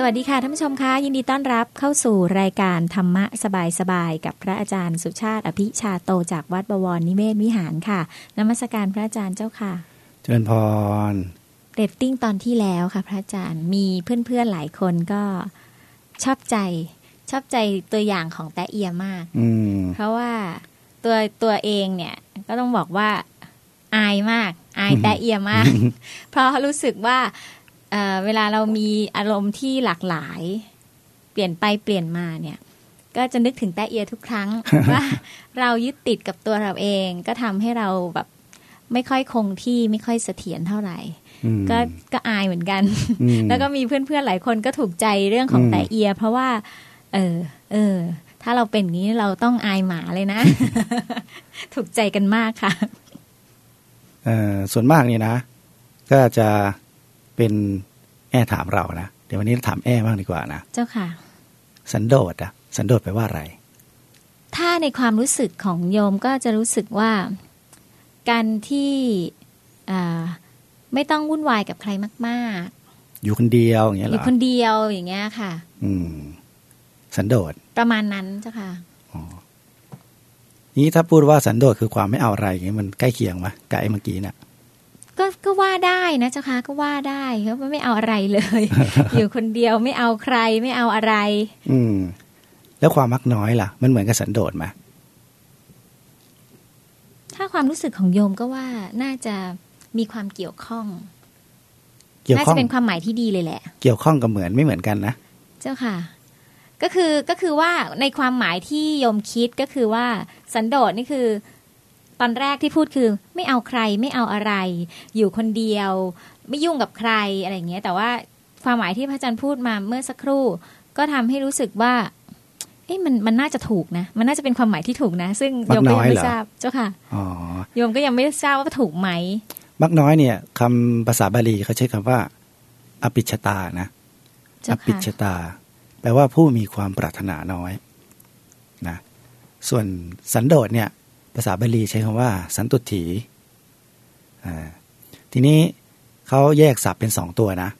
สวัสดีค่ะท่านผู้ชมคะยินดีต้อนรับเข้าสู่รายการธรรมะสบายๆกับพระอาจารย์สุชาติอภิชาโตจากวัดบวรนิเวศวิหารค่ะนมัสการพระอาจารย์เจ้าค่ะ เจริญพรเรตติ้งตอนที่แล้วค่ะ พระอาจารย์มีเพื่อนๆหลายคนก็ชอบใจ ชอบใจตัวอย่างของแตะเอียมากอืมเพราะว่าตัวตัวเองเนี่ยก็ต้องบอกว่าอายมาก อายแตะเอียมาก เพราะรู้สึกว่า เอ่อเวลาเรามีอารมณ์ที่หลากหลาย เปลี่ยนไปเปลี่ยนมาเนี่ย ก็จะนึกถึงแตะเอียทุกครั้งว่าเรายึดติดกับตัวเราเอง ก็ทำให้เราแบบไม่ค่อยคงที่ไม่ค่อยเสถียรเท่าไหร่อืมก็ก็อายเหมือนกันอืมแล้วก็มีเพื่อนๆหลายคนก็ถูกใจเรื่องของอืมแต่เอีย เพราะว่า เออ เออ ถ้าเราเป็นอย่างนี้เราต้องอายหมาเลยนะ ถูกใจกันมากค่ะเอ่อส่วนมากเนี่ยนะ ก็จะ เป็นแอถามเรานะเดี๋ยววันนี้ถามแอบ้างดีกว่านะเจ้าค่ะ สันโดษอะสันโดษแปลว่าอะไร ถ้าในความรู้สึกของโยมก็จะรู้สึกว่า การที่อ่าไม่ต้องวุ่นวายกับใครมากอยู่คนเดียวอย่างเงี้ๆยอเหรยู่อคนเดียวอย่างเงี้ยค่ะ อืม สันโดษประมาณนั้นเจ้าค่ะนี้ถ้าพูดว่าสันโดษคือความไม่เอาอะไรอย่างเงี้ยมันใกล้เคียงไหมกับไอ้เมื่อกี้น่ะ ก็ก็ว่าได้นะเจ้าค่ะก็ว่าได้เพราะว่าไม่เอาอะไรเลย อยู่คนเดียวไม่เอาใครไม่เอาอะไร อืม แล้วความมักน้อยล่ะ มันเหมือนกับสันโดษไหมถ้าความรู้สึกของโยมก็ว่าน่าจะมีความเกี่ยวข้อง เกี่ยวน่าข้อจะงเป็นความหมายที่ดีเลยแหละ เกี่ยวข้องกับเหมือนไม่เหมือนกันนะเจ้าค่ะ ก็คือก็คือว่าในความหมายที่โยมคิดก็คือว่าสันโดษนี่คือ ตอนแรกที่พูดคือไม่เอาใครไม่เอาอะไร อยู่คนเดียว ไม่ยุ่งกับใครอะไรอย่างเงี้ย แต่ว่าความหมายที่พระอาจารย์พูดมาเมื่อสักครู่ ก็ทำให้รู้สึกว่าเอ๊ะมันมันน่าจะถูกนะ มันน่าจะเป็นความหมายที่ถูกนะ ซึ่งโยมก็ยังไม่ทราบเจ้าค่ะอ๋อโยมก็ยังไม่ทราบว่าถูกไหมมักน้อยเนี่ยคำภาษาบาลีเขาใช้คำว่า อปิชชตานะอเจ้าปิชค่ะชตา แปลว่าผู้มีความปรารถนาน้อยนะส่วนสันโดษเนี่ย ภาษาบาลีใช้คำว่า สันตุถีทีนี้เขาแยกศัพท์เป็นสองตัวนะ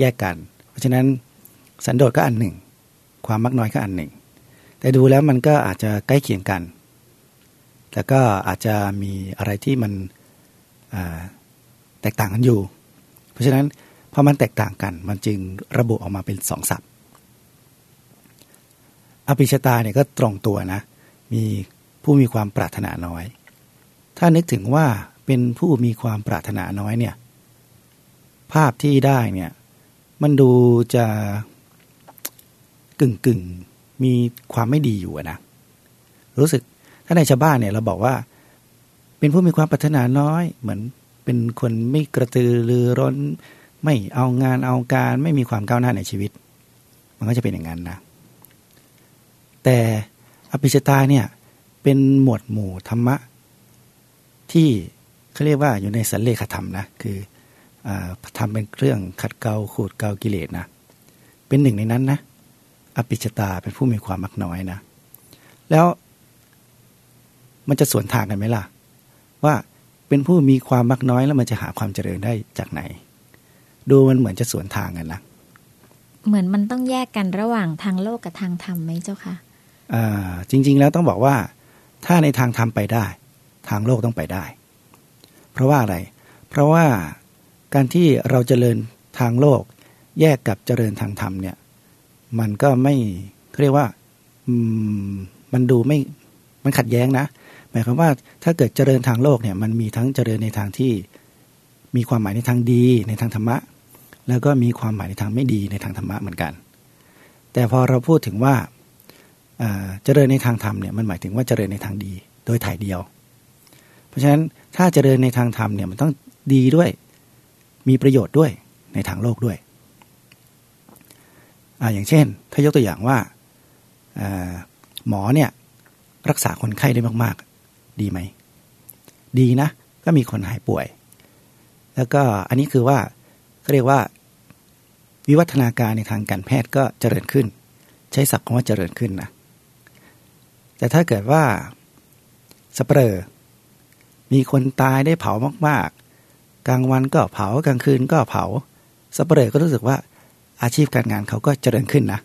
แยกกัน เพราะฉะนั้นสันโดษก็อันหนึ่ง ความมักน้อยก็อันหนึ่ง แต่ดูแล้วมันก็อาจจะใกล้เคียงกัน แล้วก็อาจจะมีอะไรที่มันแตกต่างกันอยู่ เพราะฉะนั้นพอมันแตกต่างกัน มันจึงระบุออกมาเป็นสองศัพท์อภิชตาเนี่ยก็ตรงตัวนะ มี ผู้มีความปรารถนาน้อย ถ้านึกถึงว่าเป็นผู้มีความปรารถนาน้อยเนี่ย ภาพที่ได้เนี่ย มันดูจะกึ่งกึ่งๆมีความไม่ดีอยู่นะ รู้สึกถ้าในชาวบ้านเนี่ยเราบอกว่า เป็นผู้มีความปรารถนาน้อย เหมือนเป็นคนไม่กระตือรือร้น ไม่เอางานเอาการไม่มีความก้าวหน้าในชีวิต มันก็จะเป็นอย่างนั้นนะ แต่อภิชตาเนี่ย เป็นหมวดหมู่ธรรมะ ที่เขาเรียกว่าอยู่ในสันเลขธรรมนะคืออาทำเป็นเครื่องขัดเกลาขูดเกลากิเลสนะเป็นหนึ่งในนั้นนะอภิชตาเป็นผู้มีความมักน้อยนะ แล้วมันจะสวนทางกันไหมล่ะ ว่าเป็นผู้มีความมักน้อยแล้วมันจะหาความเจริญได้จากไหน ดูมันเหมือนจะสวนทางกันนะเหมือนมันต้องแยกกันระหว่างทางโลกกับทางธรรมไหมเจ้าค่ะอ่าจริง ๆ แล้วต้องบอกว่า ถ้าในทางธรรมไปได้ ทางโลกต้องไปได้ เพราะว่าอะไร เพราะว่าการที่เราเจริญทางโลก แยกกับเจริญทางธรรมเนี่ย มันก็ไม่เรียกว่ามมันดูไม่มันขัดแย้งนะ หมายความว่าถ้าเกิดเจริญทางโลกเนี่ย มันมีทั้งเจริญในทางที่มีความหมายในทางดีในทางธรรมะ แล้วก็มีความหมายในทางไม่ดีในทางธรรมะเหมือนกัน แต่พอเราพูดถึงว่า เจริญในทางธรรมเนี่ยมันหมายถึงว่าเจริญในทางดี โดยถ่ายเดียว เพราะฉะนั้นถ้าเจริญในทางธรรมเนี่ยมันต้องดีด้วยมีประโยชน์ด้วยในทางโลกด้วยออย่างเช่น ถ้ายกตัวอย่างว่าหมอเนี่ยรักษาคนไข้ได้มากๆ ดีไหม ดีนะ ก็มีคนหายป่วย แล้วก็อันนี้คือว่าเขาเรียกว่าวิวัฒนาการในทางการแพทย์ก็เจริญขึ้น ใช้ศัพท์คำว่าเจริญขึ้นนะ แต่ถ้าเกิดว่าสเปรอมีคนตายได้เผามากๆ กลางวันก็เผากลางคืนก็เผาสเปรอก็รู้สึกว่าอาชีพการงานเขาก็เจริญขึ้นนะ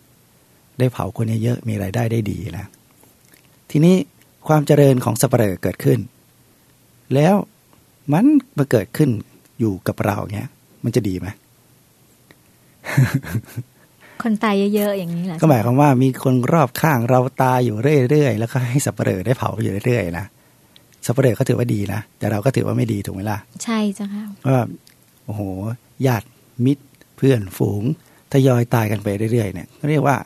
ได้เผาคนเยอะๆมีรายได้ได้ดีนะ ทีนี้ความเจริญของสัปรอเกิดขึ้น แล้วมันมาเกิดขึ้นอยู่กับเราเงี้ย มันจะดีไหม คนตายเยอะๆอย่างนี้แหละก็หมายความว่ามีคนรอบข้างเราตายอยู่เรื่อยๆแล้วก็ให้สับเปลือได้เผาอยู่เรื่อยๆนะสับเปลือก็ถือว่าดีนะแต่เราก็ถือว่าไม่ดีถูกไหมล่ะใช่จ้ะค่ะว่าโอ้โหญาติมิตรเพื่อนฝูงทยอยตายกันไปเรื่อยๆเนี่ยเรียกว่า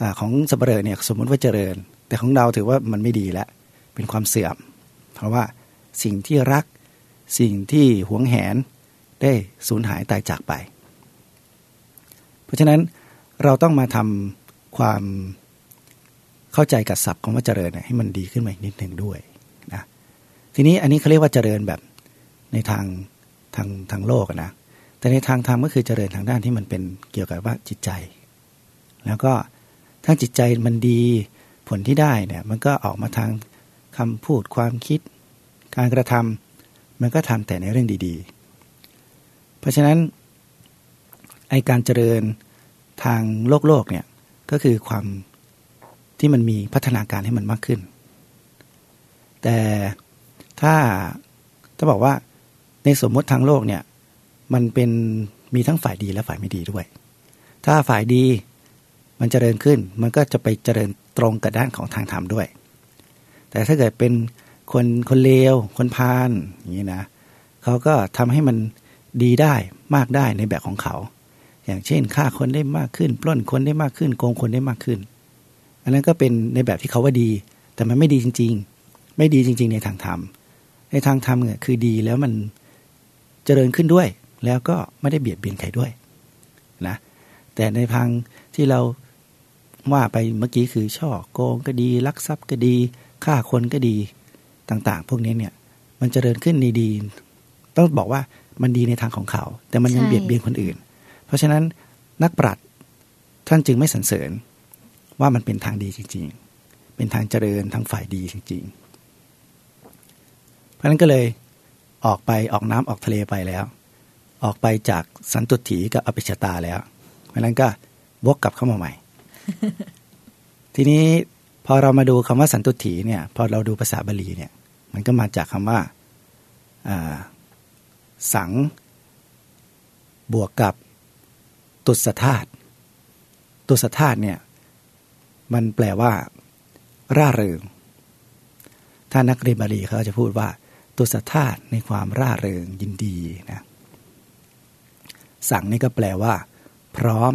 อาของสับเปลือเนี่ยสมมติว่าเจริญ แต่ของเราถือว่ามันไม่ดีแล้วเป็นความเสื่อม เพราะว่าสิ่งที่รักสิ่งที่หวงแหนได้สูญหายตายจากไป เพราะฉะนั้น เราต้องมาทำความเข้าใจกับศัพท์ของว่าเจริญให้มันดีขึ้นมาอีกนิดหนึ่งด้วยนะทีนี้อันนี้เขาเรียกว่าเจริญแบบในทางทางทางโลกนะแต่ในทางธรรมก็คือเจริญทางด้านที่มันเป็นเกี่ยวกับว่าจิตใจ แล้วก็ถ้าจิตใจมันดีผลที่ได้เนี่ยมันก็ออกมาทางคำพูดความคิด การกระทำมันก็ทำแต่ในเรื่องดี ๆ เพราะฉะนั้นไอการเจริญ ทางโลกโลกเนี่ยก็คือความที่มันมีพัฒนาการให้มันมากขึ้น แต่ถ้าถ้าบอกว่าในสมมติทางโลกเนี่ยมันเป็นมีทั้งฝ่ายดีและฝ่ายไม่ดีด้วย ถ้าฝ่ายดีมันเจริญขึ้น มันก็จะไปเจริญตรงกับด้านของทางธรรมด้วย แต่ถ้าเกิดเป็นคนคนเลว คนพาลอย่างนี้นะเขาก็ทำให้มันดีได้มากได้ในแบบของเขา อย่างเช่นฆ่าคนได้มากขึ้น ปล้นคนได้มากขึ้น โกงคนได้มากขึ้น อันนั้นก็เป็นในแบบที่เขาว่าดี แต่มันไม่ดีจริง ๆ ไม่ดีจริง ๆ ในทางธรรม ในทางธรรมเนี่ยคือดีแล้วมันเจริญขึ้นด้วย แล้วก็ไม่ได้เบียดเบียนใครด้วยนะแต่ในทางที่เราว่าไปเมื่อกี้คือช่อโกงก็ดีลักทรัพย์ก็ดีฆ่าคนก็ดีต่าง ๆ พวกนี้เนี่ยมันเจริญขึ้นในดี ต้องบอกว่ามันดีในทางของเขา แต่มันยังเบียดเบียนคนอื่น เพราะฉะนั้นนักปราชญ์ท่านจึงไม่สรรเสริญว่ามันเป็นทางดีจริง ๆ เป็นทางเจริญทางฝ่ายดีจริง ๆ เพราะฉะนั้นก็เลยออกไปออกน้ำออกทะเลไปแล้ว ออกไปจากสันตุถีกับอภิชตาแล้ว เพราะฉะนั้นก็วกกลับเข้ามาใหม่ ทีนี้พอเรามาดูคำว่าสันตุถีเนี่ย พอเราดูภาษาบาลีเนี่ย มันก็มาจากคำว่าสัง บวกกับ ตุสธาตุตุสธาตุเนี่ยมันแปลว่า ร่าเริง ถ้านักเรียนบาลีเขาจะพูดว่า ตุสธาตุในความร่าเริงยินดีนะสั่งนี่ก็แปลว่า พร้อม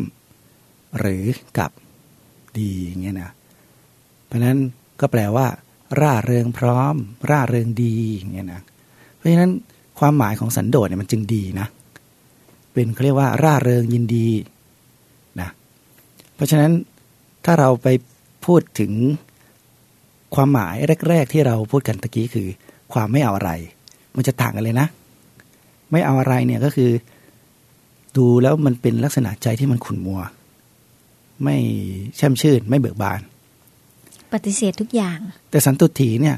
หรือกับดีอย่างเงี้ยนะเพราะนั้นก็แปลว่า ร่าเริงพร้อม ร่าเริงดีอย่างเงี้ยนะเพราะฉะนั้นความหมายของสันโดษเนี่ยมันจึงดีนะ เป็นเขาเรียกว่าร่าเริงยินดีนะเพราะฉะนั้นถ้าเราไปพูดถึงความหมายแรก ๆ ที่เราพูดกันตะกี้คือ ความไม่เอาอะไร มันจะต่างกันเลยนะ ไม่เอาอะไรเนี่ยก็คือ ดูแล้วมันเป็นลักษณะใจที่มันขุ่นมัว ไม่แช่มชื่น ไม่เบิกบาน ปฏิเสธทุกอย่าง แต่สันตุถีเนี่ย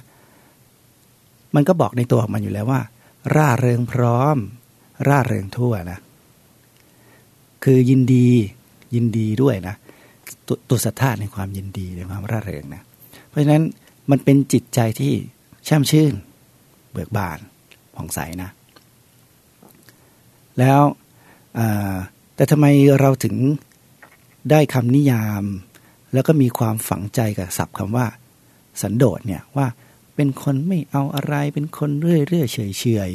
มันก็บอกในตัวของมันอยู่แล้วว่า ร่าเริงพร้อม ร่าเริงทั่วนะ คือยินดียินดีด้วยนะตตัวสัทธาในความยินดีในความร่าเริงนะเพราะฉะนั้นมันเป็นจิตใจที่แช่มชื่น เบิกบานผ่องใสนะ แล้วแต่ทำไมเราถึงได้คำนิยาม แล้วก็มีความฝังใจกับศัพท์คำว่า สันโดษเนี่ยว่าเป็นคนไม่เอาอะไรเป็นคนเรื่อยเรื่อยเฉยเฉย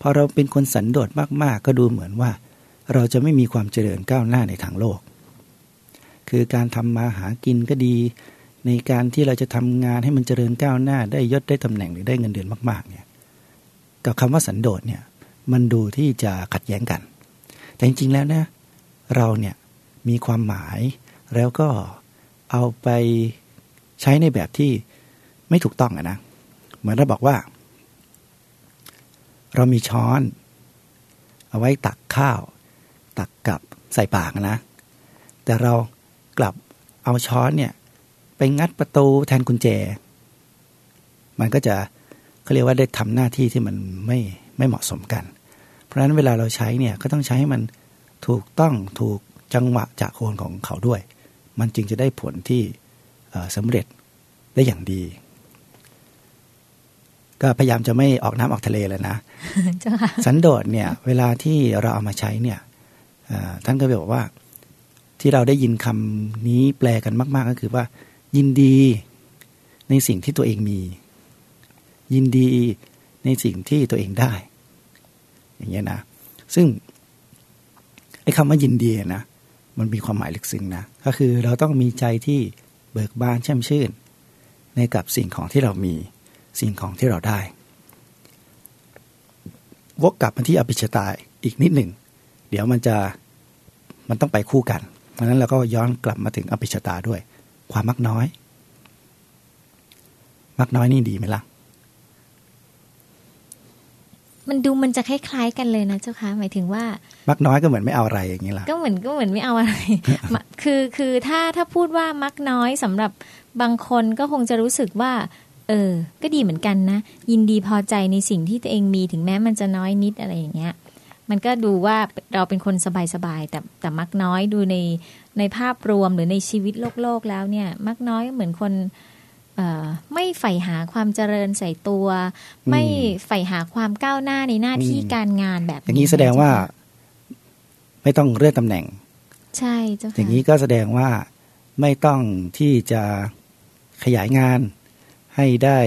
พอเราเป็นคนสันโดษมากๆ ก็ดูเหมือนว่า เราจะไม่มีความเจริญก้าวหน้าในทางโลก คือการทำมาหากินก็ดี ในการที่เราจะทำงานให้มันเจริญก้าวหน้า ได้ยศได้ตำแหน่งหรือได้เงินเดือนมากๆเนี่ยกับคำว่าสันโดษเนี่ยมันดูที่จะขัดแย้งกัน แต่จริงๆแล้วนะเราเนี่ยมีความหมายแล้วก็เอาไปใช้ในแบบที่ไม่ถูกต้องอะนะ เหมือนเราบอกว่า เรามีช้อน เอาไว้ตักข้าว ตักกับใส่ปากนะ แต่เรากลับเอาช้อนเนี่ยไปงัดประตูแทนกุญแจ มันก็จะเขาเรียกว่าได้ทำหน้าที่ที่มันไม่ไม่เหมาะสมกัน เพราะฉะนั้นเวลาเราใช้เนี่ยก็ต้องใช้ให้มันถูกต้องถูกจังหวะจากโคนของเขาด้วย มันจึงจะได้ผลที่สำเร็จได้อย่างดี ก็พยายามจะไม่ออกน้ำออกทะเลเลยนะสันโดษเนี่ย เวลาที่เราเอามาใช้เนี่ย ท่านก็บอกว่าที่เราได้ยินคำนี้แปลกันมาก ๆ ก็คือว่า ยินดีในสิ่งที่ตัวเองมี ยินดีในสิ่งที่ตัวเองได้ อย่างเงี้ยนะ ซึ่งไอ้คำว่ายินดีนะมันมีความหมายลึกซึ้งนะก็คือเราต้องมีใจที่เบิกบานแช่มชื่น ในกับสิ่งของที่เรามีสิ่งของที่เราได้ วกกลับมาที่อภิชตาอีกนิดหนึ่ง เดี๋ยวมันจะมันต้องไปคู่กัน เพราะนั้นเราก็ย้อนกลับมาถึงอภิชตาด้วย ความมักน้อย มักน้อยนี่ดีไหมล่ะ มันดูมันจะคล้ายๆกันเลยนะเจ้าคะหมายถึงว่า มักน้อยก็เหมือนไม่เอาอะไรอย่างนี้ล่ะก็เหมือนก็เหมือนไม่เอาอะไร คือคือถ้าถ้าพูดว่ามักน้อยสำหรับบางคนก็คงจะรู้สึกว่า เออ ก็ดีเหมือนกันนะ ยินดีพอใจในสิ่งที่ตัวเองมีถึงแม้มันจะน้อยนิดอะไรอย่างเงี้ย มันก็ดูว่าเราเป็นคนสบายๆแต่แต่มักน้อยดูในในภาพรวมหรือในชีวิตโลกโลกแล้วเนี่ยมักน้อยเหมือนคนไม่ใฝ่หาความเจริญใส่ตัว ไม่ใฝ่หาความก้าวหน้าในหน้าที่การงานแบบอย่างนี้แสดงว่า ไม่ต้องเลื่อนตำแหน่ง ใช่เจ้าค่ะอย่างนี้ก็แสดงว่าไม่ต้องที่จะขยายงานให้ได้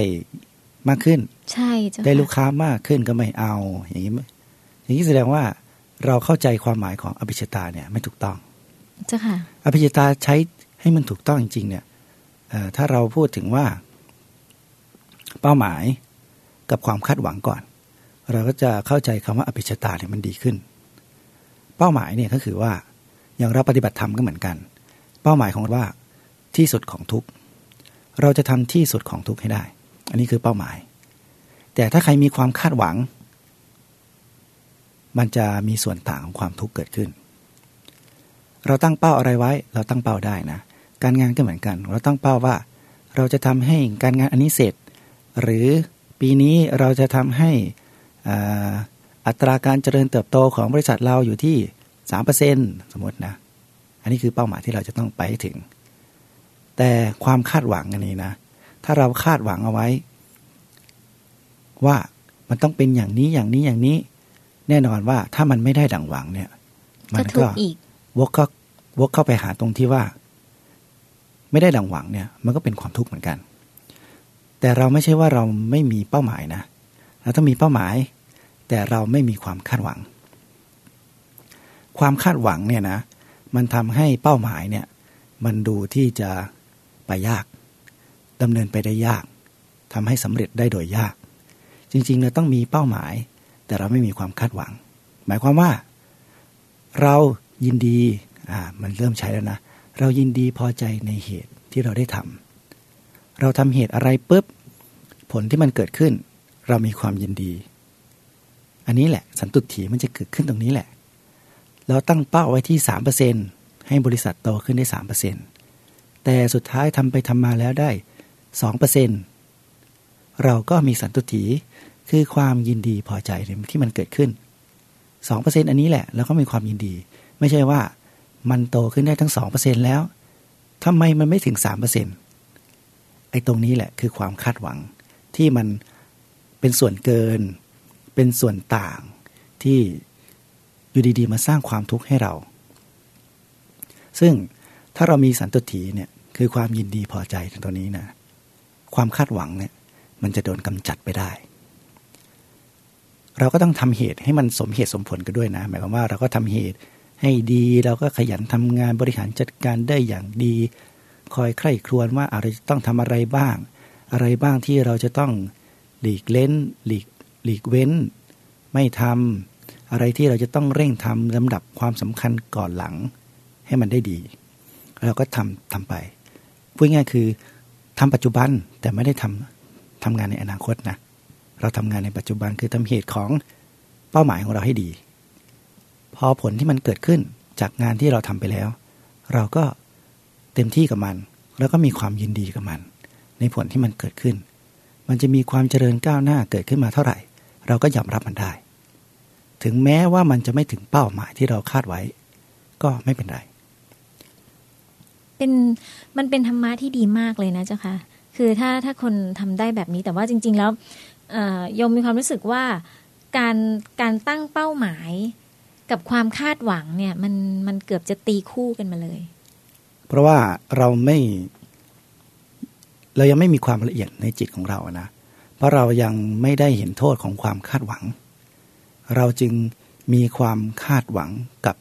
มากขึ้น ใช่เจ้าได้ลูกค้ามากขึ้นก็ไม่เอา อย่างนี้ อย่างนี้แสดงว่าเราเข้าใจความหมายของอภิชตาเนี่ยไม่ถูกต้องจ้าค่ะอภิชตาใช้ให้มันถูกต้องจริง ๆ เนี่ยถ้าเราพูดถึงว่าเป้าหมายกับความคาดหวังก่อน เราก็จะเข้าใจคำว่าอภิชตาเนี่ยมันดีขึ้น เป้าหมายเนี่ยก็คือว่าอย่างเราปฏิบัติธรรมก็เหมือนกัน เป้าหมายของว่าที่สุดของทุกเราจะทำที่สุดของทุกให้ได้ อันนี้คือเป้าหมาย แต่ถ้าใครมีความคาดหวัง มันจะมีส่วนต่างของความทุกข์เกิดขึ้น เราตั้งเป้าอะไรไว้ เราตั้งเป้าได้นะ การงานก็เหมือนกัน เราตั้งเป้าว่า เราจะทำให้การงานอันนี้เสร็จ หรือปีนี้เราจะทำให้อัตราการเจริญเติบโตของบริษัทเราอยู่ที่สามเปอร์เซ็นสมมตินะ อันนี้คือเป้าหมายที่เราจะต้องไปถึง แต่ความคาดหวังอันนี้นะ ถ้าเราคาดหวังเอาไว้ ว่ามันต้องเป็นอย่างนี้อย่างนี้อย่างนี้ แน่นอนว่าถ้ามันไม่ได้ดังหวังเนี่ย มันก็วกก็วกเข้าไปหาตรงที่ว่า ไม่ได้ดังหวังเนี่ย มันก็เป็นความทุกข์เหมือนกัน แต่เราไม่ใช่ว่าเราไม่มีเป้าหมายนะเราต้องมีเป้าหมาย แต่เราไม่มีความคาดหวัง ความคาดหวังเนี่ยนะ มันทำให้เป้าหมายเนี่ย มันดูที่จะไปยากดำเนินไปได้ยากทำให้สำเร็จได้โดยยาก จริงๆเราต้องมีเป้าหมาย แต่เราไม่มีความคาดหวัง หมายความว่า เรายินดีอ่ามันเริ่มใช้แล้วนะ เรายินดีพอใจในเหตุที่เราได้ทำเราทำเหตุอะไรปุ๊บผลที่มันเกิดขึ้น เรามีความยินดี อันนี้แหละ สันตุถีมันจะเกิดขึ้นตรงนี้แหละ เราตั้งเป้าไว้ที่สามเปอร์เซ็นให้บริษัทโตขึ้นได้สามเปอร์เซ็นแต่สุดท้ายทำไปทำมาแล้วได้สองเปอร์เซ็นเราก็มีสันตุถี คือความยินดีพอใจที่มันเกิดขึ้นสองเปอร์เซ็นอันนี้แหละแล้วก็มีความยินดี ไม่ใช่ว่ามันโตขึ้นได้ทั้งสองเปอร์เซ็นแล้วทำไมมันไม่ถึงสามเปอร์เซ็นไอ้ตรงนี้แหละคือความคาดหวังที่มันเป็นส่วนเกิน เป็นส่วนต่างที่อยู่ดีๆ มาสร้างความทุกข์ให้เรา ซึ่งถ้าเรามีสันตุถีเนี่ยคือความยินดีพอใจตรงนี้นะ ความคาดหวังเนี่ยมันจะโดนกำจัดไปได้ เราก็ต้องทำเหตุให้มันสมเหตุสมผลกันด้วยนะ หมายความว่าเราก็ทำเหตุให้ดีเราก็ขยันทำงานบริหารจัดการได้อย่างดี คอยใคร่ครวญว่าอะไรต้องทำอะไรบ้าง อะไรบ้างที่เราจะต้องหลีกเล้นหลีกหลีกเว้น ไม่ทำอะไรที่เราจะต้องเร่งทำลำดับความสำคัญก่อนหลัง ให้มันได้ดี เราก็ทำทำไปพูดง่ายคือทำปัจจุบันแต่ไม่ได้ทำทำงานในอนาคตนะ เราทำงานในปัจจุบันคือทำเหตุของเป้าหมายของเราให้ดี พอผลที่มันเกิดขึ้นจากงานที่เราทำไปแล้ว เราก็เต็มที่กับมัน แล้วก็มีความยินดีกับมัน ในผลที่มันเกิดขึ้น มันจะมีความเจริญก้าวหน้าเกิดขึ้นมาเท่าไหร่ เราก็ยอมรับมันได้ ถึงแม้ว่ามันจะไม่ถึงเป้าหมายที่เราคาดไว้ ก็ไม่เป็นไรเป็นมันเป็นธรรมะที่ดีมากเลยนะเจ้าค่ะคือถ้าถ้าคนทำได้แบบนี้แต่ว่าจริง ๆ แล้ว ยมมีความรู้สึกว่าการการตั้งเป้าหมายกับความคาดหวังเนี่ยมันมันเกือบจะตีคู่กันมาเลย เพราะว่าเราไม่ เรายังไม่มีความละเอียดในจิตของเรานะ เพราะเรายังไม่ได้เห็นโทษของความคาดหวัง เราจึงมีความคาดหวังกับ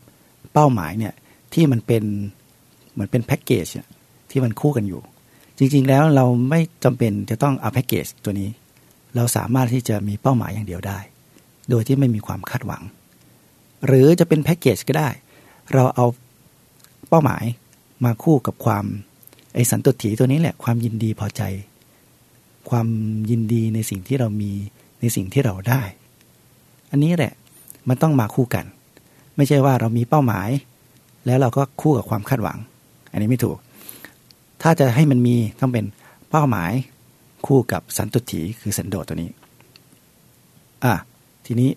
เป้าหมายเนี่ยที่มันเป็นเหมือนเป็นแพ็กเกจที่มันคู่กันอยู่ จริง ๆ แล้วเราไม่จำเป็นจะต้องเอาแพ็กเกจตัวนี้ เราสามารถที่จะมีเป้าหมายอย่างเดียวได้ โดยที่ไม่มีความคาดหวัง หรือจะเป็นแพ็กเกจก็ได้ เราเอาเป้าหมายมาคู่กับความไอสันตุถีตัวนี้แหละความยินดีพอใจ ความยินดีในสิ่งที่เรามีในสิ่งที่เราได้ อันนี้แหละมันต้องมาคู่กัน ไม่ใช่ว่าเรามีเป้าหมาย แล้วเราก็คู่กับความคาดหวัง อันนี้ไม่ถูก ถ้าจะให้มันมีต้องเป็นเป้าหมาย คู่กับสันตุถีคือสันโดษตัวนี้ อะทีนี้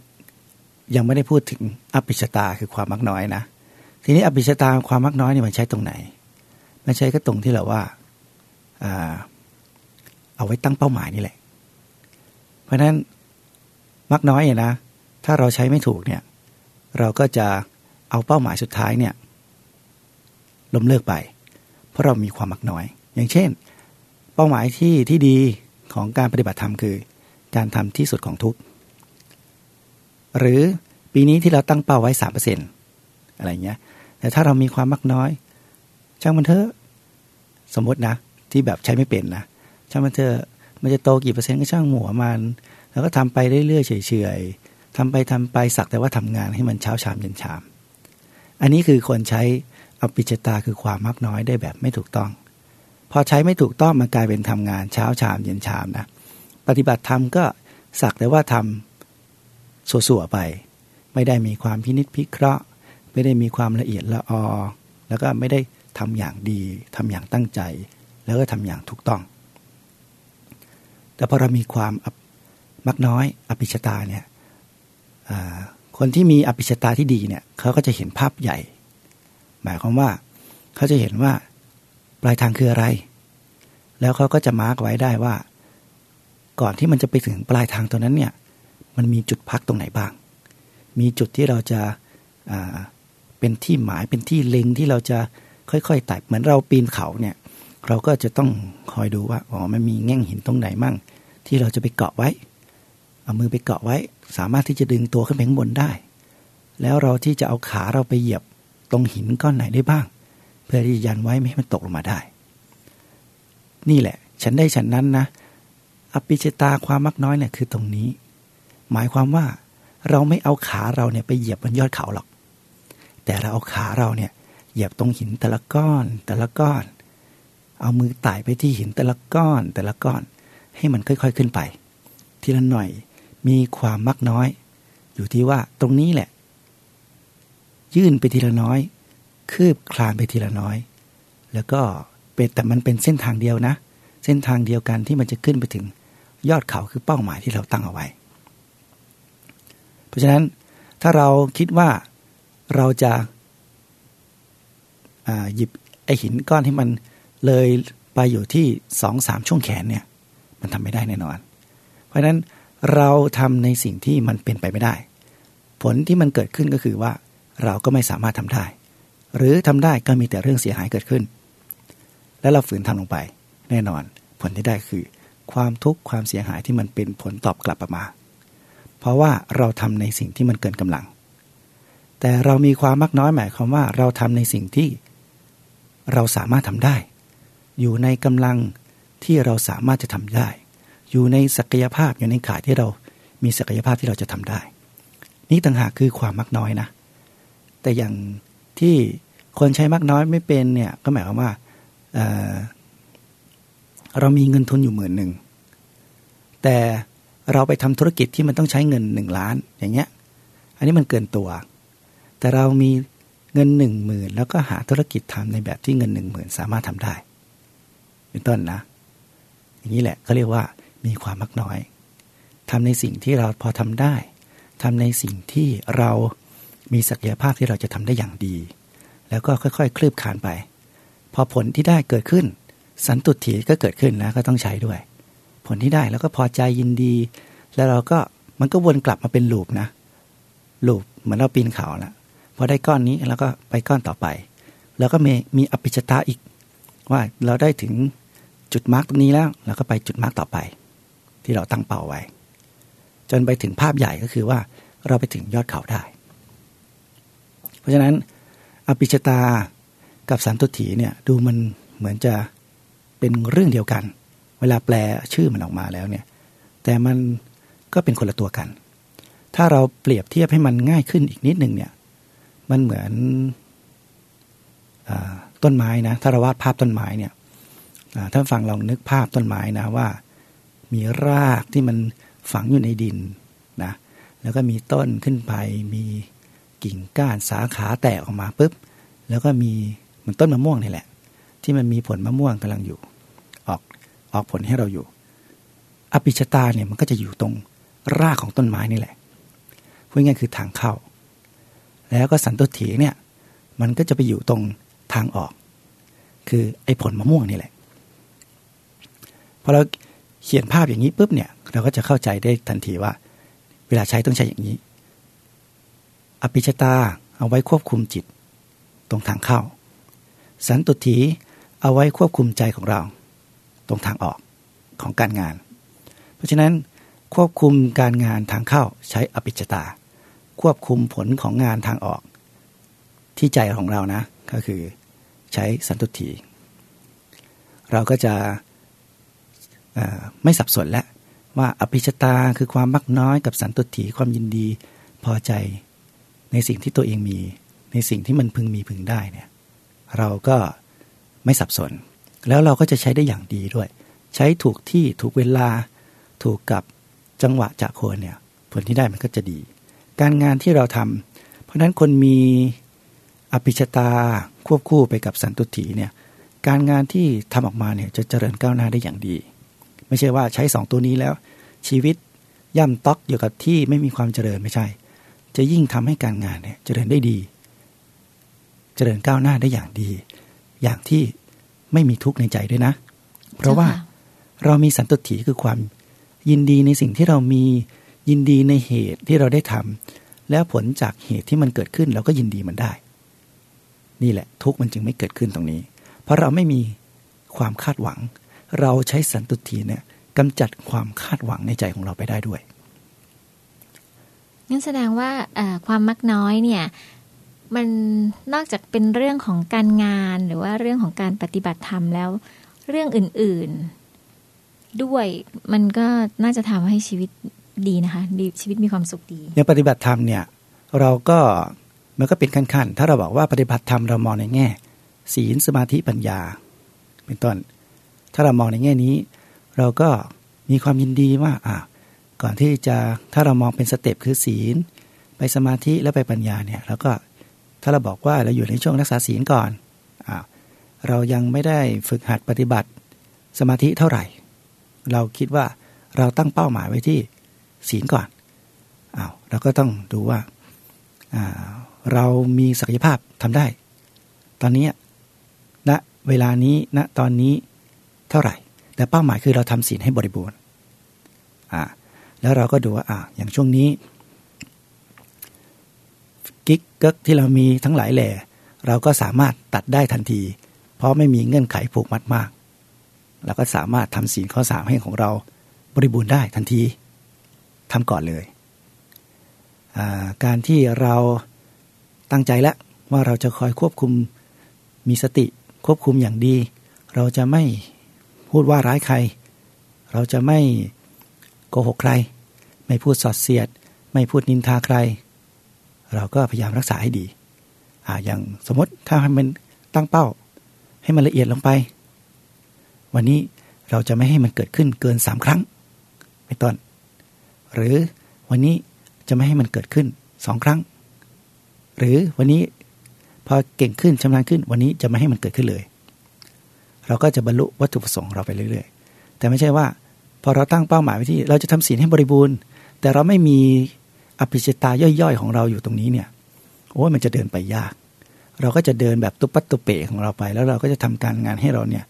ยังไม่ได้พูดถึงอภิชตาคือความมักน้อยนะทีนี้อภิชตาความมักน้อยนี่มันใช้ตรงไหน มันใช้ก็ตรงที่เราว่าเอาไว้ตั้งเป้าหมายนี่แหละ เพราะนั้นมักน้อยนะ ถ้าเราใช้ไม่ถูกเนี่ย เราก็จะเอาเป้าหมายสุดท้ายเนี่ยล้มเลิกไป เพราะเรามีความมักน้อย อย่างเช่น เป้าหมายที่ที่ดีของการปฏิบัติธรรมคือการทำที่สุดของทุกหรือปีนี้ที่เราตั้งเป้าไว้สามเปอร์เซ็นอะไรเงี้ย แต่ถ้าเรามีความมักน้อย ช่างมันเถอะสมมตินะ ที่แบบใช้ไม่เป็นนะช่างมันเถอะมันจะโตกี่เปอร์เซ็นต์ก็ช่างหัวมัน แล้วก็ทำไปเรื่อยๆเฉยๆทำไปทำไปสักแต่ว่าทำงานให้มันเช้าชามเย็นชาม อันนี้คือคนใช้อภิชตาคือความมักน้อยได้แบบไม่ถูกต้อง พอใช้ไม่ถูกต้องมันกลายเป็นทำงานเช้าชามเย็นชามนะปฏิบัติธรรมก็สักแต่ว่าทำสัวๆไป ไม่ได้มีความพินิจพิเคราะห์ ไม่ได้มีความละเอียดละออ แล้วก็ไม่ได้ทำอย่างดีทำอย่างตั้งใจ แล้วก็ทำอย่างถูกต้อง แต่พอเรามีความมักน้อยอภิชตาเนี่ยคนที่มีอภิชตาที่ดีเนี่ยเขาก็จะเห็นภาพใหญ่ หมายความว่าเขาจะเห็นว่า ปลายทางคืออะไร แล้วเขาก็จะมาร์กไว้ได้ว่า ก่อนที่มันจะไปถึงปลายทางตัวนั้นเนี่ยมันมีจุดพักตรงไหนบ้าง มีจุดที่เราจะเป็นที่หมายเป็นที่เล็งที่เราจะค่อยๆไต่เหมือนเราปีนเขาเนี่ย เราก็จะต้องคอยดูว่าอ๋อมันมีแง่งหินตรงไหนมั่ง ที่เราจะไปเกาะไว้ เอามือไปเกาะไว้ สามารถที่จะดึงตัวขึ้นไปข้างบนได้ แล้วเราที่จะเอาขาเราไปเหยียบตรงหินก้อนไหนได้บ้าง เพื่อที่ยันไว้ไม่ให้มันตกลงมาได้ นี่แหละ ฉันได้ฉันนั้นนะอภิชตาความมักน้อยเนี่ยคือตรงนี้ หมายความว่าเราไม่เอาขาเราเนี่ยไปเหยียบบนยอดเขาหรอก แต่เราเอาขาเราเนี่ยเหยียบตรงหินแต่ละก้อนแต่ละก้อน เอามือไต่ไปที่หินแต่ละก้อนแต่ละก้อน ให้มันค่อย ๆขึ้นไป ทีละหน่อยมีความมักน้อย อยู่ที่ว่าตรงนี้แหละ ยื่นไปทีละน้อย คืบคลานไปทีละน้อย แล้วก็เป็นแต่มันเป็นเส้นทางเดียวนะ เส้นทางเดียวกันที่มันจะขึ้นไปถึงยอดเขาคือเป้าหมายที่เราตั้งเอาไว้ เพราะฉะนั้นถ้าเราคิดว่าเราจะหยิบไอหินก้อนที่มันเลยไปอยู่ที่สองสามช่วงแขนเนี่ยมันทำไม่ได้แน่นอน เพราะฉะนั้นเราทำในสิ่งที่มันเป็นไปไม่ได้ ผลที่มันเกิดขึ้นก็คือว่าเราก็ไม่สามารถทำได้ หรือทำได้ก็มีแต่เรื่องเสียหายเกิดขึ้น แล้วเราฝืนทำลงไป แน่นอนผลที่ได้คือ ความทุกข์ความเสียหายที่มันเป็นผลตอบกลับมา เพราะว่าเราทำในสิ่งที่มันเกินกำลัง แต่เรามีความมากน้อยหมายความว่าเราทำในสิ่งที่ เราสามารถทำได้ อยู่ในกำลังที่เราสามารถจะทำได้ อยู่ในศักยภาพอยู่ในขาที่เรามีศักยภาพที่เราจะทำได้ นี่ต่างหากคือความมักน้อยนะ แต่อย่าง ที่คนใช้มักน้อยไม่เป็นเนี่ยก็หมายความว่าเเรามีเงินทุนอยู่หมื่นหนึ่งแต่เราไปทำธุรกิจที่มันต้องใช้เงินหนึ่งล้านอย่างเงี้ย อันนี้มันเกินตัว แต่เรามีเงินหนึ่งหมื่นแล้วก็หาธุรกิจทำในแบบที่เงินหนึ่งหมื่นสามารถทำได้เป็นต้นนะ อย่างนี้แหละเขาเรียกว่ามีความมักน้อยทำในสิ่งที่เราพอทำได้ทำในสิ่งที่เรา มีศักยภาพที่เราจะทำได้อย่างดี แล้วก็ค่อยๆ คลืบคานไปพพอผลที่ได้เกิดขึ้น สันตุถีก็เกิดขึ้นนะก็ต้องใช้ด้วย ผลที่ได้แล้วก็พอใจยินดี แล้วเราก็มันก็วนกลับมาเป็นลูปนะลูปเหมือนเราปีนเขาละพอได้ก้อนนี้แล้วก็ไปก้อนต่อไป แล้วก็มีมีอภิชตาอีก ว่าเราได้ถึงจุดมาร์กตรงนี้แล้วเราก็ไปจุดมาร์กต่อไป ที่เราตั้งเป้าไว้ จนไปถึงภาพใหญ่ก็คือว่าเราไปถึงยอดเขาได้ เพราะฉะนั้นอภิชตากับสันตุถีเนี่ยดูมันเหมือนจะเป็นเรื่องเดียวกัน เวลาแปลชื่อมันออกมาแล้วเนี่ยแต่มันก็เป็นคนละตัวกัน ถ้าเราเปรียบเทียบให้มันง่ายขึ้นอีกนิดหนึ่งเนี่ยมันเหมือนอต้นไม้นะถ้าเราวาดภาพต้นไม้เนี่ยท่านฟังลองนึกภาพต้นไม้นะว่า มีรากที่มันฝังอยู่ในดินนะแล้วก็มีต้นขึ้นไปมี กิ่งก้านสาขาแตกออกมาปุ๊บ แล้วก็มีเหมือนต้นมะม่วงนี่แหละ ที่มันมีผลมะม่วงกำลังอยู่ ออกออกผลให้เราอยู่ อภิชตาเนี่ยมันก็จะอยู่ตรงรากของต้นไม้นี่แหละพูดง่ายคือทางเข้า แล้วก็สันตุถีเนี่ยมันก็จะไปอยู่ตรงทางออก คือไอ้ผลมะม่วงนี่แหละพอเราเขียนภาพอย่างนี้ปุ๊บเนี่ยเราก็จะเข้าใจได้ทันทีว่า เวลาใช้ต้องใช้อย่างนี้ อภิชตาเอาไว้ควบคุมจิต ตรงทางเข้า สันตุถีเอาไว้ควบคุมใจของเรา ตรงทางออกของการงาน เพราะฉะนั้นควบคุมการงานทางเข้าใช้อภิชตา ควบคุมผลของงานทางออก ที่ใจของเรานะก็คือใช้สันตุถีเราก็จะไม่สับสนแล้วว่าอภิชตาคือความมักน้อยกับสันตุถีความยินดีพอใจ ในสิ่งที่ตัวเองมี ในสิ่งที่มันพึงมีพึงได้เนี่ยเราก็ไม่สับสน แล้วเราก็จะใช้ได้อย่างดีด้วย ใช้ถูกที่ถูกเวลา ถูกกับจังหวะจะโคนเนี่ยผลที่ได้มันก็จะดี การงานที่เราทำเพราะนั้นคนมีอภิชตาควบคู่ไปกับสันตุถีเนี่ยการงานที่ทำออกมาเนี่ยจะเจริญก้าวหน้าได้อย่างดี ไม่ใช่ว่าใช้สองตัวนี้แล้ว ชีวิตย่ำต๊อกอยู่กับที่ไม่มีความเจริญไม่ใช่ จะยิ่งทำให้การงานเนี่ยเจริญได้ดี เจริญก้าวหน้าได้อย่างดี อย่างที่ไม่มีทุกข์ในใจด้วยนะ เพราะว่าเรามีสันตุถีคือความยินดีในสิ่งที่เรามียินดีในเหตุที่เราได้ทำแล้วผลจากเหตุที่มันเกิดขึ้นเราก็ยินดีมันได้ นี่แหละทุกข์มันจึงไม่เกิดขึ้นตรงนี้ เพราะเราไม่มีความคาดหวัง เราใช้สันตุทีเนี่ยกำจัดความคาดหวังในใจของเราไปได้ด้วยั่นแสดงว่าความมักน้อยเนี่ยมันนอกจากเป็นเรื่องของการงานหรือว่าเรื่องของการปฏิบัติธรรมแล้ว เรื่องอื่นๆ ด้วยมันก็น่าจะทำให้ชีวิตดีนะคะดีชีวิตมีความสุขดีอย่างปฏิบัติธรรมเนี่ยเราก็มันก็เป็นขั้นๆ ถ้าเราบอกว่าปฏิบัติธรรมเรามองในแง่ ศีลสมาธิปัญญา เป็นต้น ถ้าเรามองในแง่นี้ เราก็มีความยินดีว่าอ่า ก่อนที่จะถ้าเรามองเป็นสเต็ปคือศีล ไปสมาธิแล้วไปปัญญาเนี่ยเราก็ถ้าเราบอกว่าเราอยู่ในช่วงรักษาศีลก่อนอเรายังไม่ได้ฝึกหัดปฏิบัติสมาธิเท่าไหร่ เราคิดว่าเราตั้งเป้าหมายไว้ที่ศีลก่อนอ้าวเราก็ต้องดูว่าเรามีศักยภาพทำได้ ตอนนี้ณนะเวลานี้ณนะตอนนี้เท่าไหร่ แต่เป้าหมายคือเราทำศีลให้บริบูรณ์อ่า แล้วเราก็ดูว่าอ่าอย่างช่วงนี้กิ๊กเกิกที่เรามีทั้งหลายแหล่ เราก็สามารถตัดได้ทันที เพราะไม่มีเงื่อนไขผูกมัดมากเราก็สามารถทำศีลข้อสามให้ของเราบริบูรณ์ได้ทันทีทำก่อนเลยการที่เราตั้งใจแล้วว่าเราจะคอยควบคุมมีสติควบคุมอย่างดี เราจะไม่พูดว่าร้ายใคร เราจะไม่โกหกใคร ไม่พูดสอดเสียด ไม่พูดนินทาใคร เราก็พยายามรักษาให้ดี อ่าอย่างสมมติถ้ามันตั้งเป้า ให้มันละเอียดลงไป วันนี้เราจะไม่ให้มันเกิดขึ้นเกินสามครั้งเป็นต้น หรือวันนี้จะไม่ให้มันเกิดขึ้นสองครั้ง หรือวันนี้พอเก่งขึ้นชำนาญขึ้น วันนี้จะไม่ให้มันเกิดขึ้นเลย เราก็จะบรรลุวัตถุประสงค์เราไปเรื่อย ๆ แต่ไม่ใช่ว่า พอเราตั้งเป้าหมายไว้ที่เราจะทำศีลให้บริบูรณ์ แต่เราไม่มีอภิชตาย่อยๆ ของเราอยู่ตรงนี้เนี่ยโอ้ยมันจะเดินไปยาก เราก็จะเดินแบบตุปัตตุเป๋ของเราไป แล้วเราก็จะทำการงานให้เราเนี่ย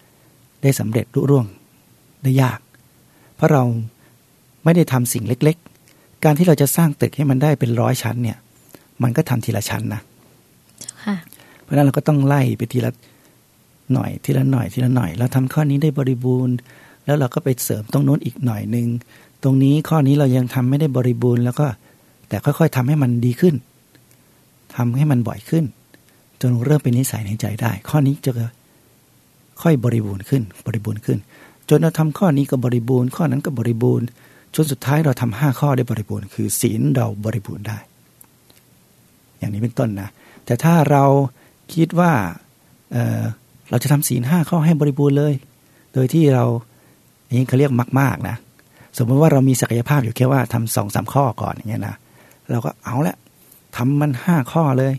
ได้สำเร็จรุ่ร่วงได้ยาก เพราะเราไม่ได้ทำสิ่งเล็กๆ การที่เราจะสร้างตึกให้มันได้เป็นร้อยชั้นเนี่ย มันก็ทำทีละชั้นนะค่ะเพราะฉะนั้นเราก็ต้องไล่ไปทีละหน่อยทีละหน่อยทีละหน่อย เราทำข้อนี้ได้บริบูรณ์ แล้วเราก็ไปเสริมตรงโน้นอีกหน่อยหนึ่ง ตรงนี้ข้อนี้เรายังทำไม่ได้บริบูรณ์แล้วก็แต่ค่อยๆทำให้มันดีขึ้นทำให้มันบ่อยขึ้น จนเริ่มเป็นนิสัยในใจได้ ข้อนี้จะค่อยบริบูรณ์ขึ้น บริบูรณ์ขึ้น จนเราทำข้อนี้ก็บริบูรณ์ ข้อนั้นก็บริบูรณ์จนสุดท้ายเราทำห้าข้อได้บริบูรณ์คือศีลเราบริบูรณ์ได้ อย่างนี้เป็นต้นนะ แต่ถ้าเราคิดว่าเเราจะทำศีลห้าข้อให้บริบูรณ์เลย โดยที่เราอย่างนี้เขาเรียกมาก ๆนะ สมมติว่าเรามีศักยภาพอยู่แค่ว่าทำสองสามข้อก่อนอย่างเงี้ยนะเราก็เอาละทำมันห้าข้อเลย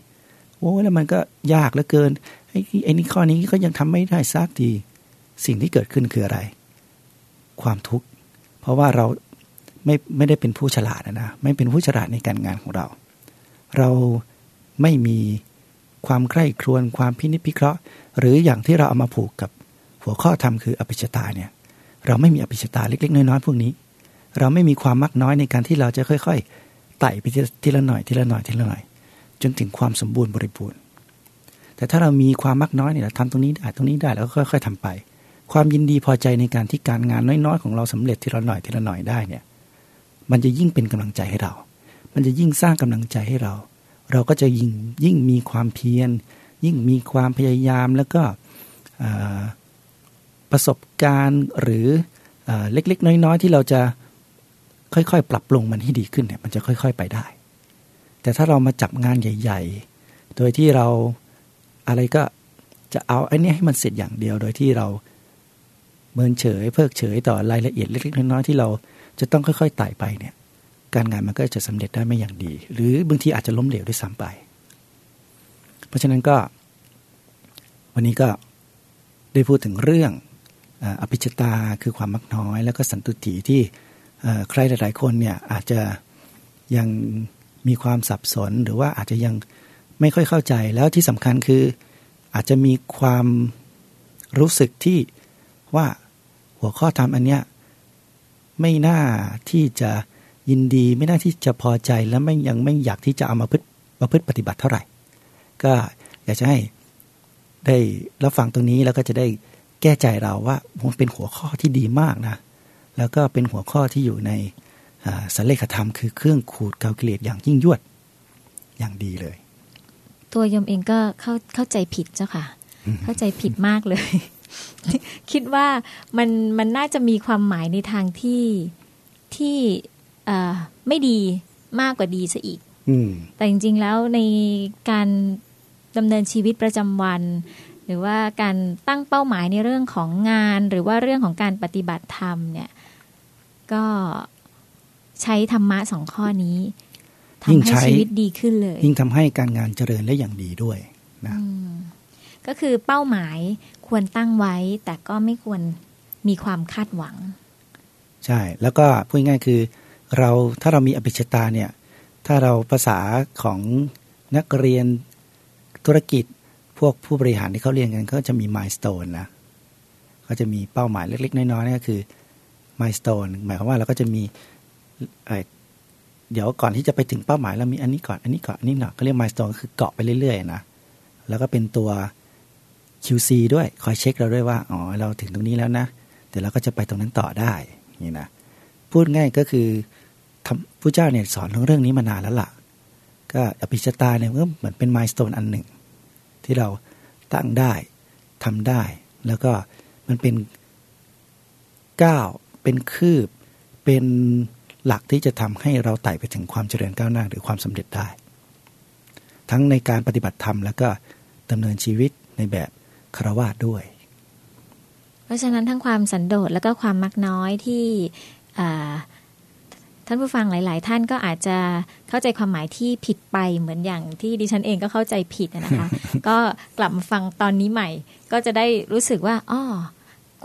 โอ้แล้วมันก็ยากเหลือเกินไอ้ไอ้นี่ข้อนี้ก็ยังทำไม่ได้สักทีสิ่งที่เกิดขึ้นคืออะไร ความทุกข์ เพราะว่าเราไม่ไม่ได้เป็นผู้ฉลาดนะไม่เป็นผู้ฉลาดในการงานของเรา เราไม่มีความใคร่ครวญความพินิจพิเคราะห์ หรืออย่างที่เราเอามาผูกกับหัวข้อธรรมคืออภิชตาเนี่ย เราไม่มีอภิชตาเล็กๆน้อยๆพวกนี้ เราไม่มีความมักน้อยในการที่เราจะค่อย ๆ ไต่ไปทีละหน่อยทีละหน่อยทีละหน่อย จนถึงความสมบูรณ์บริบูรณ์ แต่ถ้าเรามีความมักน้อยเนี่ยทำตรงนี้ได้ตรงนี้ได้แล้วก็ค่อย ๆทำไป ความยินดีพอใจในการที่การงานน้อยๆ ของเราสำเร็จทีละหน่อยทีละหน่อยได้เนี่ย มันจะยิ่งเป็นกำลังใจให้เรา มันจะยิ่งสร้างกำลังใจให้เรา เราก็จะยิ่งยิ่งมีความเพียร ยิ่งมีความพยายามแล้วก็ประสบการณ์หรือเล็กๆ น้อยๆ ที่เราจะ ค่อยๆ ปรับปรุงมันให้ดีขึ้นเนี่ยมันจะค่อย ๆ ไปได้ แต่ถ้าเรามาจับงานใหญ่ ๆ โดยที่เราอะไรก็จะเอาไอ้นี้ให้มันเสร็จอย่างเดียวโดยที่เราเมินเฉย เพิกเฉยต่อรายละเอียดเล็กๆน้อยๆที่เราจะต้องค่อยๆไต่ไปเนี่ยการงานมันก็จะสำเร็จได้ไม่อย่างดี หรือบางทีอาจจะล้มเหลวด้วยซ้ำไป เพราะฉะนั้นก็ วันนี้ก็ได้พูดถึงเรื่องอภิชตาคือความมักน้อย แล้วก็สันตุติที่ ใครหลาย ๆ คนเนี่ยอาจจะยังมีความสับสนหรือว่าอาจจะยังไม่ค่อยเข้าใจแล้วที่สำคัญคืออาจจะมีความรู้สึกที่ว่าหัวข้อธรรมอันเนี้ยไม่น่าที่จะยินดีไม่น่าที่จะพอใจและไม่ยังไม่อยากที่จะเอามาพึ่มาพึ่ปฏิบัติเท่าไหร่ ก็อยากจะให้ได้รับฟังตรงนี้แล้วก็จะได้แก้ใจเราว่ามันเป็นหัวข้อที่ดีมากนะ แล้วก็เป็นหัวข้อที่อยู่ในสันเลขธรรม คือเครื่องขูดกาลกิเลสอย่างยิ่งยวดอย่างดีเลย ตัวโยมเองก็เข้าเข้าใจผิดเจ้าค่ะ เข้าใจผิดมากเลย คิดว่ามันมันน่าจะมีความหมายในทางที่ที่ไม่ดีมากกว่าดีซะอีกแต่จริงๆแล้วในการดำเนินชีวิตประจำวัน หรือว่าการตั้งเป้าหมายในเรื่องของงาน หรือว่าเรื่องของการปฏิบัติธรรมเนี่ย ก็ใช้ธรรมะสองข้อนี้ทำให้ชีวิตดีขึ้นเลย ยิ่งทำให้การงานเจริญได้อย่างดีด้วยนะก็คือเป้าหมายควรตั้งไว้ แต่ก็ไม่ควรมีความคาดหวัง ใช่ แล้วก็พูดง่ายคือ เราถ้าเรามีอภิชตาเนี่ย ถ้าเราภาษาของนักเรียนธุรกิจพวกผู้บริหารที่เขาเรียนกันก็จะมีมายสเตนนะก็จะมีเป้าหมายเล็ก ๆ น้อยๆนี่ก็คือ มายสเตนหมายความว่าเราก็จะมีเดี๋ยวก่อนที่จะไปถึงเป้าหมายเรามีอันนี้ก่อนอันนี้ก่อนอันนี้หน่อยก็เรียกมายสเตนก็คือเกาะไปเรื่อยๆนะแล้วก็เป็นตัว QC ด้วยคอยเช็คเราด้วยว่าอ๋อเราถึงตรงนี้แล้วนะเดี๋ยวเราก็จะไปตรงนั้นต่อได้นี่นะพูดง่ายก็คือผู้เจ้าเนี่ยสอนเรื่องนี้มานานแล้วล่ะ ก็อภิชตาเนี่ยก็เหมือนเป็นมายสเตนอันหนึ่ง ที่เราตั้งได้ทำได้ แล้วก็มันเป็นก้าว เป็นคืบ เป็นหลักที่จะทำให้เราไต่ไปถึงความเจริญก้าวหน้าหรือความสำเร็จได้ ทั้งในการปฏิบัติธรรมแล้วก็ดำเนินชีวิตในแบบคารวะด้วย เพราะฉะนั้นทั้งความสันโดษแล้วก็ความมักน้อยที่ท่านผู้ฟังหลาย ๆ ท่านก็อาจจะเข้าใจความหมายที่ผิดไปเหมือนอย่างที่ดิฉันเองก็เข้าใจผิดนะคะ ก็กลับมาฟังตอนนี้ใหม่ ก็จะได้รู้สึกว่าอ้อ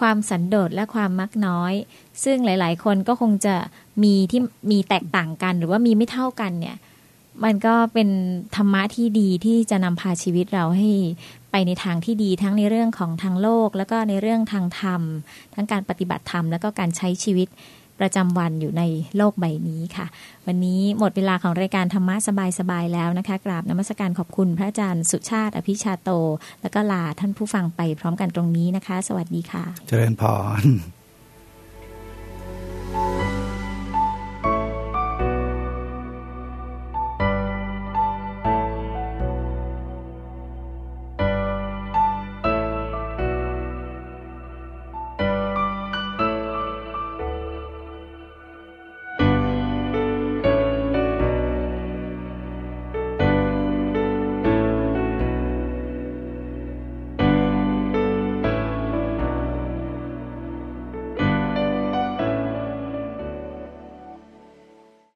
ความสันโดษและความมักน้อย ซึ่งหลาย ๆ คนก็คงจะมีที่มีแตกต่างกัน หรือว่ามีไม่เท่ากันเนี่ย มันก็เป็นธรรมะที่ดีที่จะนำพาชีวิตเราให้ไปในทางที่ดีทั้งในเรื่องของทางโลก แล้วก็ในเรื่องทางธรรม ทั้งการปฏิบัติธรรมแล้วก็การใช้ชีวิต ประจำวันอยู่ในโลกใบนี้ค่ะ วันนี้หมดเวลาของรายการธรรมะสบายๆแล้วนะคะ กราบนมัสการขอบคุณพระอาจารย์สุชาติอภิชาโต แล้วก็ลาท่านผู้ฟังไปพร้อมกันตรงนี้นะคะ สวัสดีค่ะ เจริญพร